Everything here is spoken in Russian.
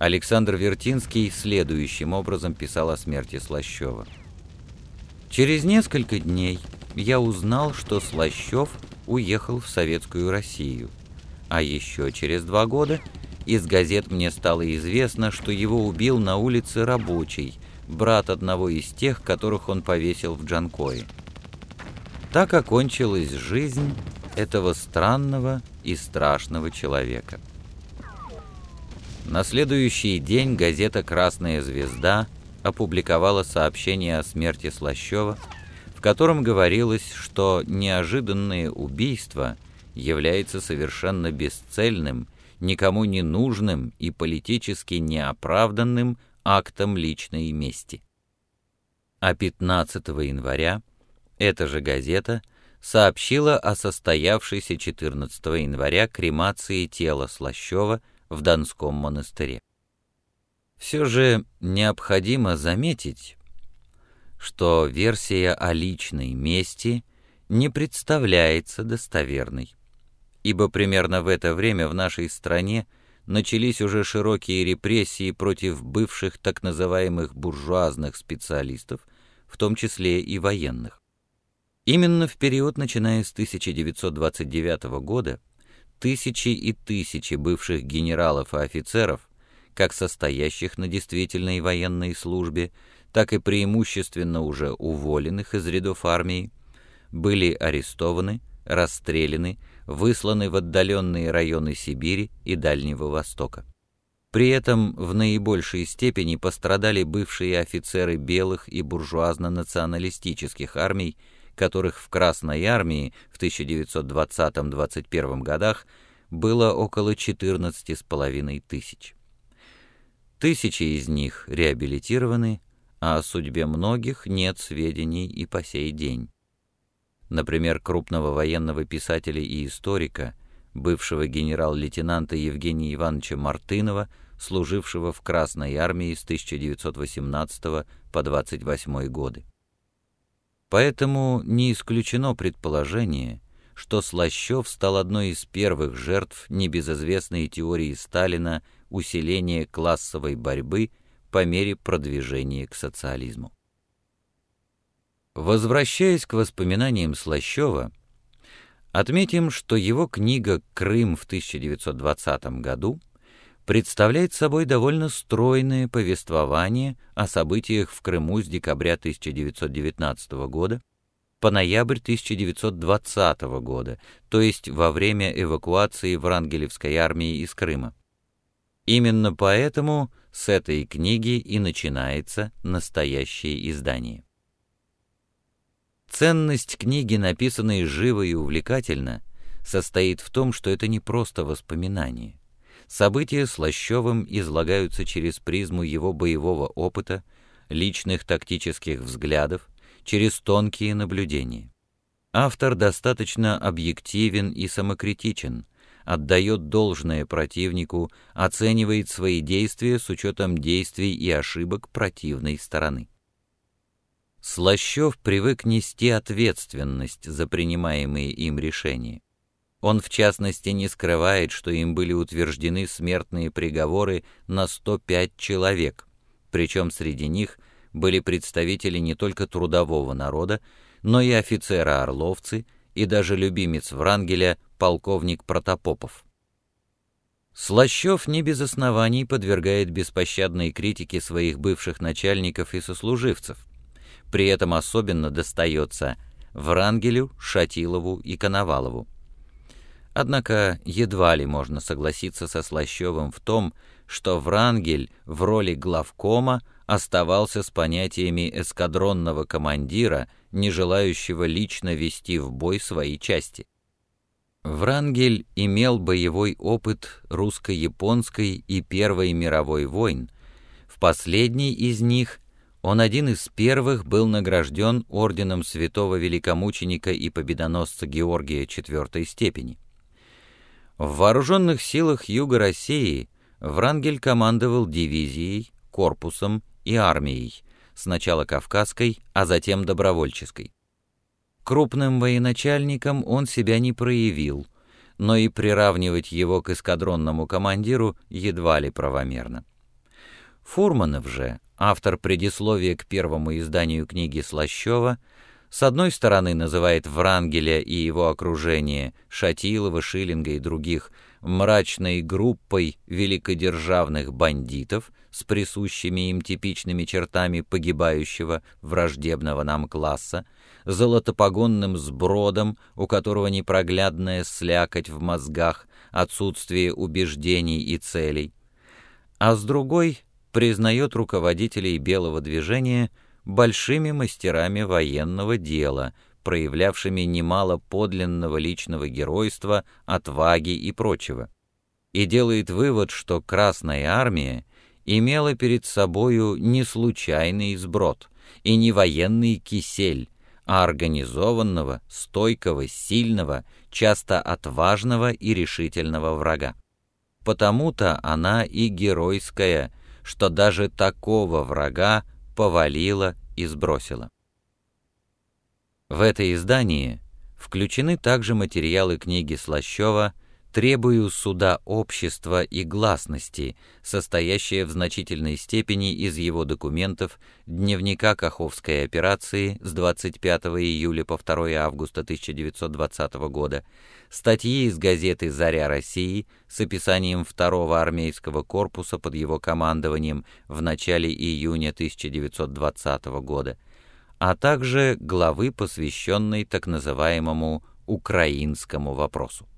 Александр Вертинский следующим образом писал о смерти Слащева. «Через несколько дней я узнал, что Слащев уехал в Советскую Россию, а еще через два года из газет мне стало известно, что его убил на улице рабочий, брат одного из тех, которых он повесил в Джанкое. Так окончилась жизнь этого странного и страшного человека. На следующий день газета «Красная звезда» опубликовала сообщение о смерти Слащева, в котором говорилось, что неожиданное убийство является совершенно бесцельным, никому не нужным и политически неоправданным актом личной мести. А 15 января эта же газета сообщила о состоявшейся 14 января кремации тела Слащева в Донском монастыре. Все же необходимо заметить, что версия о личной мести не представляется достоверной, ибо примерно в это время в нашей стране начались уже широкие репрессии против бывших так называемых буржуазных специалистов, в том числе и военных. Именно в период, начиная с 1929 года, тысячи и тысячи бывших генералов и офицеров, как состоящих на действительной военной службе, так и преимущественно уже уволенных из рядов армии, были арестованы, расстреляны, высланы в отдаленные районы Сибири и Дальнего Востока. При этом в наибольшей степени пострадали бывшие офицеры белых и буржуазно-националистических армий, которых в Красной армии в 1920-21 годах было около 14,5 тысяч. Тысячи из них реабилитированы, а о судьбе многих нет сведений и по сей день. Например, крупного военного писателя и историка, бывшего генерал-лейтенанта Евгения Ивановича Мартынова, служившего в Красной армии с 1918 по 28 годы. Поэтому не исключено предположение, что Слащев стал одной из первых жертв небезызвестной теории Сталина усиления классовой борьбы по мере продвижения к социализму. Возвращаясь к воспоминаниям Слащева, отметим, что его книга «Крым» в 1920 году представляет собой довольно стройное повествование о событиях в Крыму с декабря 1919 года по ноябрь 1920 года, то есть во время эвакуации Врангелевской армии из Крыма. Именно поэтому с этой книги и начинается настоящее издание. Ценность книги, написанной живо и увлекательно, состоит в том, что это не просто воспоминание. События с Лощевым излагаются через призму его боевого опыта, личных тактических взглядов, через тонкие наблюдения. Автор достаточно объективен и самокритичен, отдает должное противнику, оценивает свои действия с учетом действий и ошибок противной стороны. Слащев привык нести ответственность за принимаемые им решения. Он, в частности, не скрывает, что им были утверждены смертные приговоры на 105 человек, причем среди них были представители не только трудового народа, но и офицеры-орловцы и даже любимец Врангеля, полковник Протопопов. Слащев не без оснований подвергает беспощадной критике своих бывших начальников и сослуживцев. При этом особенно достается Врангелю, Шатилову и Коновалову. Однако едва ли можно согласиться со Слащевым в том, что Врангель в роли главкома оставался с понятиями эскадронного командира, не желающего лично вести в бой свои части. Врангель имел боевой опыт русско-японской и Первой мировой войн. В последней из них он один из первых был награжден орденом святого великомученика и победоносца Георгия IV степени. В вооруженных силах Юга России Врангель командовал дивизией, корпусом и армией, сначала Кавказской, а затем добровольческой. Крупным военачальником он себя не проявил, но и приравнивать его к эскадронному командиру едва ли правомерно. Фурманов же, автор предисловия к первому изданию книги Слащева, с одной стороны называет Врангеля и его окружение, Шатилова, Шиллинга и других, мрачной группой великодержавных бандитов с присущими им типичными чертами погибающего враждебного нам класса, золотопогонным сбродом, у которого непроглядная слякоть в мозгах, отсутствие убеждений и целей, а с другой признает руководителей белого движения большими мастерами военного дела, проявлявшими немало подлинного личного геройства, отваги и прочего, и делает вывод, что Красная Армия имела перед собою не случайный сброд и не военный кисель, а организованного, стойкого, сильного, часто отважного и решительного врага. Потому-то она и геройская, что даже такого врага повалила и сбросила. В это издание включены также материалы книги Слащева требую суда общества и гласности, состоящая в значительной степени из его документов дневника Каховской операции с 25 июля по 2 августа 1920 года, статьи из газеты «Заря России» с описанием второго армейского корпуса под его командованием в начале июня 1920 года, а также главы, посвященной так называемому «украинскому вопросу».